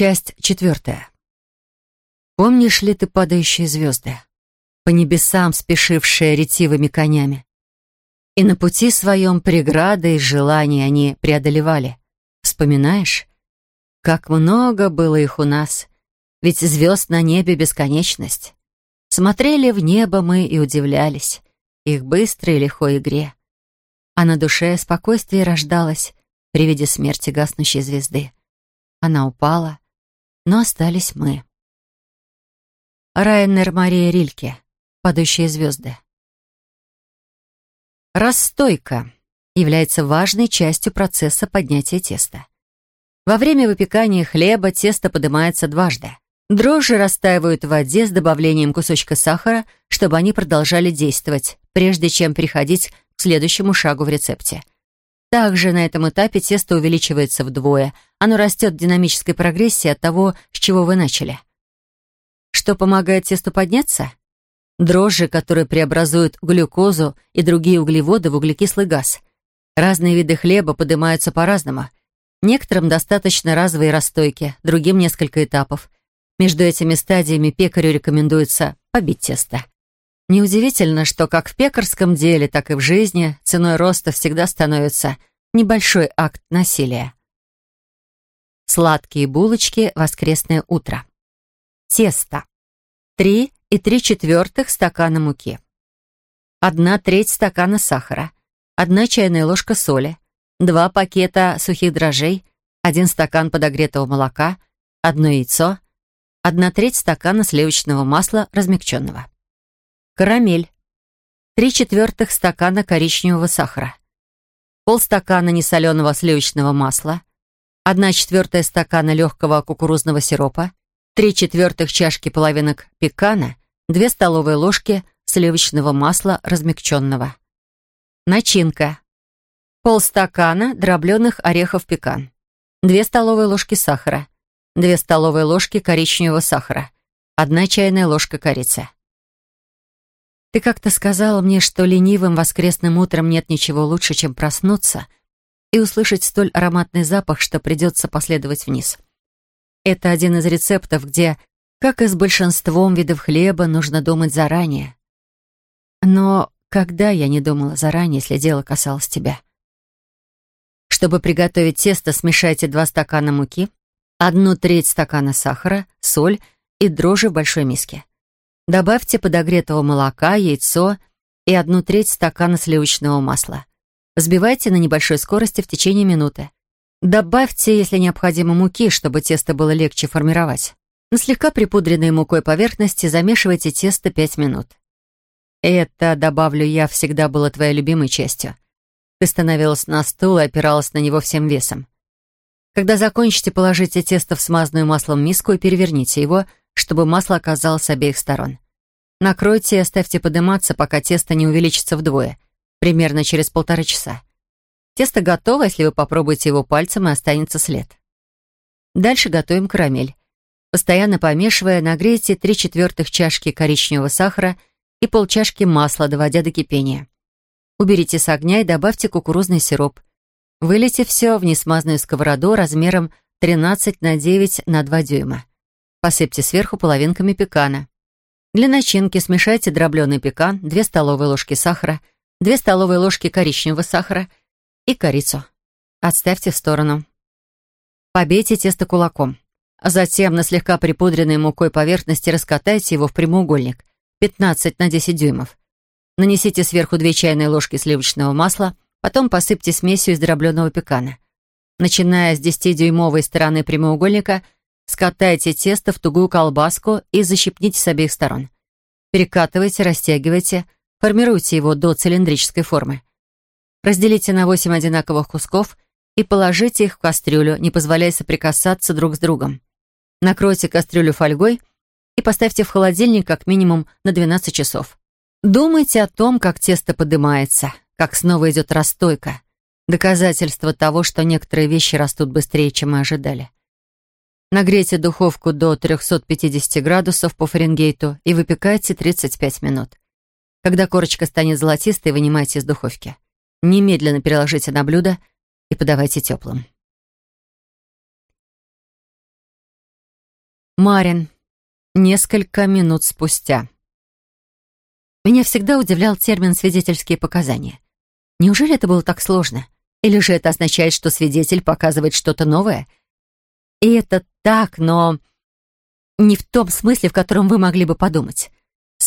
Часть четвертая. Помнишь ли ты падающие звезды, по небесам спешившие ретивыми конями? И на пути своем преграды и желания они преодолевали. Вспоминаешь, как много было их у нас, ведь звезд на небе бесконечность. Смотрели в небо мы и удивлялись их быстрой и лихой игре. А на душе спокойствие рождалось при виде смерти гаснущей звезды. Она упала, но остались мы. Райнер Мария Рильке. «Падающие звезды». Расстойка является важной частью процесса поднятия теста. Во время выпекания хлеба тесто поднимается дважды. Дрожжи растаивают в воде с добавлением кусочка сахара, чтобы они продолжали действовать, прежде чем переходить к следующему шагу в рецепте. Также на этом этапе тесто увеличивается вдвое – оно растет в динамической прогрессии от того, с чего вы начали. Что помогает тесту подняться? Дрожжи, которые преобразуют глюкозу и другие углеводы в углекислый газ. Разные виды хлеба поднимаются по-разному. Некоторым достаточно разовой расстойки, другим несколько этапов. Между этими стадиями пекарю рекомендуется побить тесто. Неудивительно, что как в пекарском деле, так и в жизни ценой роста всегда становится небольшой акт насилия. Сладкие булочки. Воскресное утро. Тесто. 3 и 3 четвертых стакана муки. 1 треть стакана сахара. 1 чайная ложка соли. 2 пакета сухих дрожжей. 1 стакан подогретого молока. 1 яйцо. 1 треть стакана сливочного масла размягченного. Карамель. 3 четвертых стакана коричневого сахара. пол стакана несоленого сливочного масла Одна четвертая стакана легкого кукурузного сиропа, три четвертых чашки половинок пекана, две столовые ложки сливочного масла размягченного. Начинка. Полстакана дробленых орехов пекан, две столовые ложки сахара, две столовые ложки коричневого сахара, одна чайная ложка корицы. Ты как-то сказала мне, что ленивым воскресным утром нет ничего лучше, чем проснуться — и услышать столь ароматный запах, что придется последовать вниз. Это один из рецептов, где, как и с большинством видов хлеба, нужно думать заранее. Но когда я не думала заранее, если дело касалось тебя? Чтобы приготовить тесто, смешайте два стакана муки, одну треть стакана сахара, соль и дрожжи в большой миске. Добавьте подогретого молока, яйцо и одну треть стакана сливочного масла. Взбивайте на небольшой скорости в течение минуты. Добавьте, если необходимо, муки, чтобы тесто было легче формировать. На слегка припудренной мукой поверхности замешивайте тесто 5 минут. Это, добавлю я, всегда было твоей любимой частью. Ты становилась на стул и опиралась на него всем весом. Когда закончите, положите тесто в смазанную маслом миску и переверните его, чтобы масло оказалось с обеих сторон. Накройте и оставьте подниматься, пока тесто не увеличится вдвое – примерно через полтора часа. Тесто готово, если вы попробуете его пальцем, и останется след. Дальше готовим карамель. Постоянно помешивая, нагрейте 3 четвертых чашки коричневого сахара и полчашки масла, доводя до кипения. Уберите с огня и добавьте кукурузный сироп. Вылейте все в несмазанную сковороду размером 13 на 9 на 2 дюйма. Посыпьте сверху половинками пекана. Для начинки смешайте дробленый пекан, 2 столовые ложки сахара, Две столовые ложки коричневого сахара и корицу. Отставьте в сторону. Побейте тесто кулаком. а Затем на слегка припудренной мукой поверхности раскатайте его в прямоугольник 15 на 10 дюймов. Нанесите сверху две чайные ложки сливочного масла, потом посыпьте смесью из дробленого пекана. Начиная с 10-дюймовой стороны прямоугольника, скатайте тесто в тугую колбаску и защипните с обеих сторон. Перекатывайте, растягивайте – Формируйте его до цилиндрической формы. Разделите на 8 одинаковых кусков и положите их в кастрюлю, не позволяя соприкасаться друг с другом. Накройте кастрюлю фольгой и поставьте в холодильник как минимум на 12 часов. Думайте о том, как тесто поднимается, как снова идет расстойка. Доказательство того, что некоторые вещи растут быстрее, чем мы ожидали. Нагрейте духовку до 350 градусов по Фаренгейту и выпекайте 35 минут. Когда корочка станет золотистой, вынимайте из духовки. Немедленно переложите на блюдо и подавайте теплым. Марин. Несколько минут спустя. Меня всегда удивлял термин «свидетельские показания». Неужели это было так сложно? Или же это означает, что свидетель показывает что-то новое? И это так, но не в том смысле, в котором вы могли бы подумать.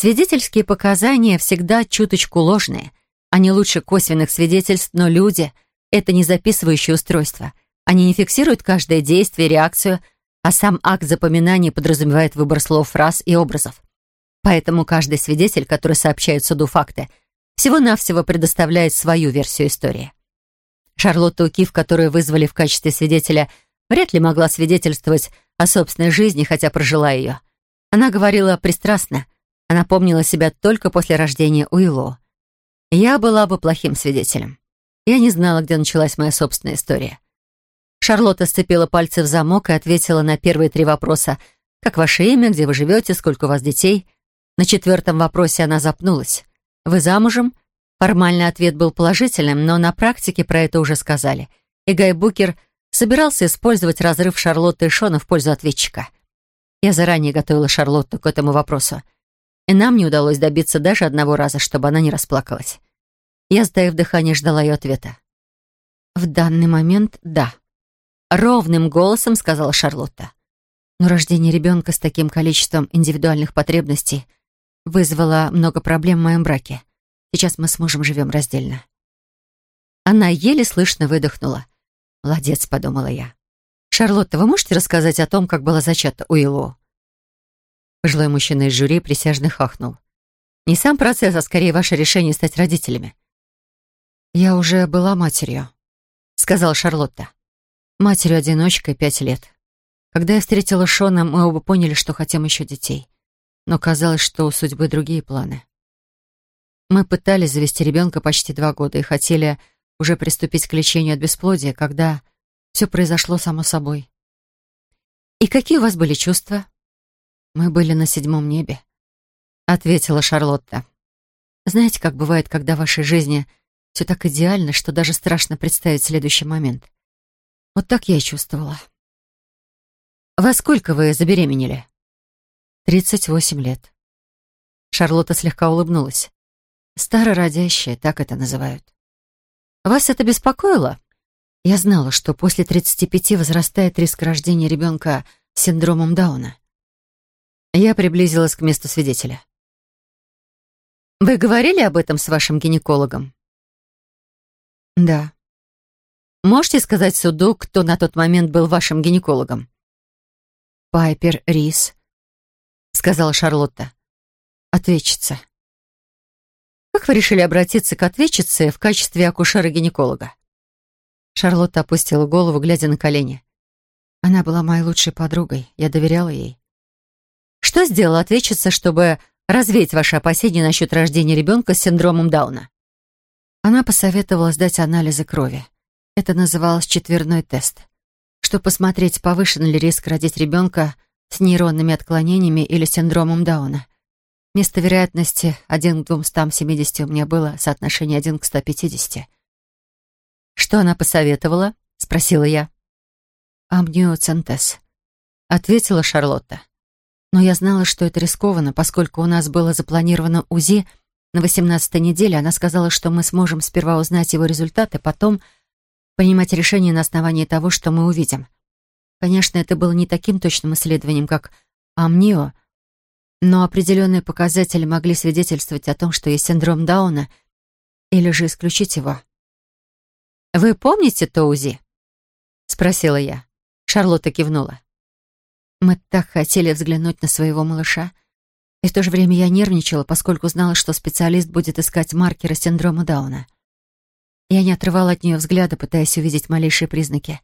Свидетельские показания всегда чуточку ложные. Они лучше косвенных свидетельств, но люди — это не записывающее устройство. Они не фиксируют каждое действие, реакцию, а сам акт запоминания подразумевает выбор слов, фраз и образов. Поэтому каждый свидетель, который сообщает суду факты, всего-навсего предоставляет свою версию истории. Шарлотта Укив, которую вызвали в качестве свидетеля, вряд ли могла свидетельствовать о собственной жизни, хотя прожила ее. Она говорила пристрастно — она помнила себя только после рождения Уилло. Я была бы плохим свидетелем. Я не знала, где началась моя собственная история. Шарлотта сцепила пальцы в замок и ответила на первые три вопроса. «Как ваше имя? Где вы живете? Сколько у вас детей?» На четвертом вопросе она запнулась. «Вы замужем?» Формальный ответ был положительным, но на практике про это уже сказали. И Гай Букер собирался использовать разрыв Шарлотты и Шона в пользу ответчика. Я заранее готовила Шарлотту к этому вопросу. И нам не удалось добиться даже одного раза, чтобы она не расплакалась. Я, сдаив дыхание, ждала ее ответа. «В данный момент — да», — ровным голосом сказала Шарлотта. Но рождение ребенка с таким количеством индивидуальных потребностей вызвало много проблем в моем браке. Сейчас мы с мужем живем раздельно. Она еле слышно выдохнула. «Молодец», — подумала я. «Шарлотта, вы можете рассказать о том, как была зачата Уиллоу?» Пожилой мужчина из жюри присяжных хахнул. «Не сам процесс, а скорее ваше решение стать родителями». «Я уже была матерью», — сказала Шарлотта. «Матерью-одиночкой пять лет. Когда я встретила Шона, мы оба поняли, что хотим еще детей. Но казалось, что у судьбы другие планы. Мы пытались завести ребенка почти два года и хотели уже приступить к лечению от бесплодия, когда все произошло само собой». «И какие у вас были чувства?» «Мы были на седьмом небе», — ответила Шарлотта. «Знаете, как бывает, когда в вашей жизни все так идеально, что даже страшно представить следующий момент? Вот так я и чувствовала». «Во сколько вы забеременели?» «Тридцать восемь лет». Шарлотта слегка улыбнулась. «Старородящая, так это называют». «Вас это беспокоило?» Я знала, что после 35 возрастает риск рождения ребенка с синдромом Дауна. Я приблизилась к месту свидетеля. «Вы говорили об этом с вашим гинекологом?» «Да». «Можете сказать суду, кто на тот момент был вашим гинекологом?» «Пайпер Рис», — сказала Шарлотта. «Ответчица». «Как вы решили обратиться к ответчице в качестве акушера-гинеколога?» Шарлотта опустила голову, глядя на колени. «Она была моей лучшей подругой. Я доверяла ей. Что сделала ответчица, чтобы развеять ваши опасения насчет рождения ребенка с синдромом Дауна? Она посоветовала сдать анализы крови. Это называлось четверной тест. Чтобы посмотреть, повышен ли риск родить ребенка с нейронными отклонениями или синдромом Дауна. Вместо вероятности 1 к 270 у меня было соотношение 1 к 150. «Что она посоветовала?» — спросила я. «Амниоцентез», — ответила Шарлотта. Но я знала, что это рискованно, поскольку у нас было запланировано УЗИ на 18-й неделе. Она сказала, что мы сможем сперва узнать его результаты, потом принимать решение на основании того, что мы увидим. Конечно, это было не таким точным исследованием, как амнио, но определенные показатели могли свидетельствовать о том, что есть синдром Дауна, или же исключить его. «Вы помните то УЗИ?» — спросила я. Шарлотта кивнула. Мы так хотели взглянуть на своего малыша. И в то же время я нервничала, поскольку знала, что специалист будет искать маркеры синдрома Дауна. Я не отрывала от нее взгляда, пытаясь увидеть малейшие признаки.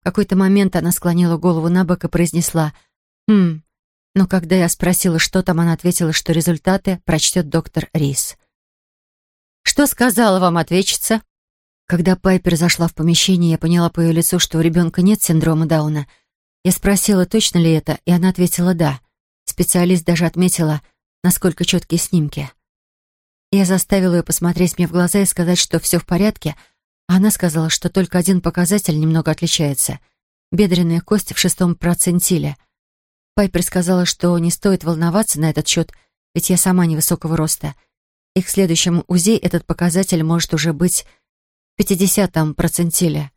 В какой-то момент она склонила голову на бок и произнесла «Хм». Но когда я спросила, что там, она ответила, что результаты прочтет доктор Рис. «Что сказала вам ответчица?» Когда Пайпер зашла в помещение, я поняла по ее лицу, что у ребенка нет синдрома Дауна — я спросила, точно ли это, и она ответила «да». Специалист даже отметила, насколько четкие снимки. Я заставила ее посмотреть мне в глаза и сказать, что все в порядке, а она сказала, что только один показатель немного отличается — бедренная кость в шестом процентиле. Пайпер сказала, что не стоит волноваться на этот счет, ведь я сама невысокого роста, и к следующему УЗИ этот показатель может уже быть в пятидесятом процентиле.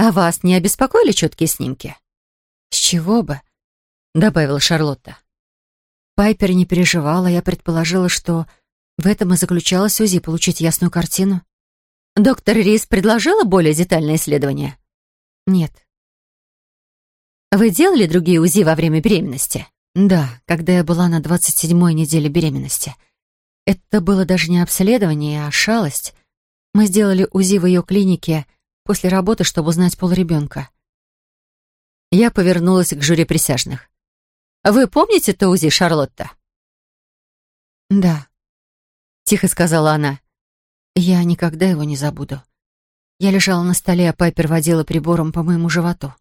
А вас не обеспокоили четкие снимки? С чего бы? Добавила Шарлотта. Пайпер не переживала, я предположила, что в этом и заключалось УЗИ, получить ясную картину. Доктор Рис предложила более детальное исследование? Нет. Вы делали другие УЗИ во время беременности? Да, когда я была на 27-й неделе беременности. Это было даже не обследование, а шалость. Мы сделали УЗИ в ее клинике после работы, чтобы узнать пол ребенка. Я повернулась к жюри присяжных. «Вы помните Тоузи, Шарлотта?» «Да», — тихо сказала она. «Я никогда его не забуду. Я лежала на столе, а Пайпер водила прибором по моему животу.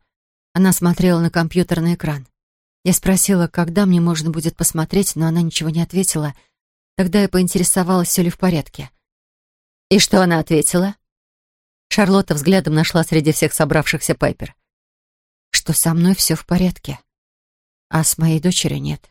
Она смотрела на компьютерный экран. Я спросила, когда мне можно будет посмотреть, но она ничего не ответила. Тогда я поинтересовалась, все ли в порядке. «И что она ответила?» Шарлотта взглядом нашла среди всех собравшихся Пайпер. «Что со мной все в порядке, а с моей дочерью нет».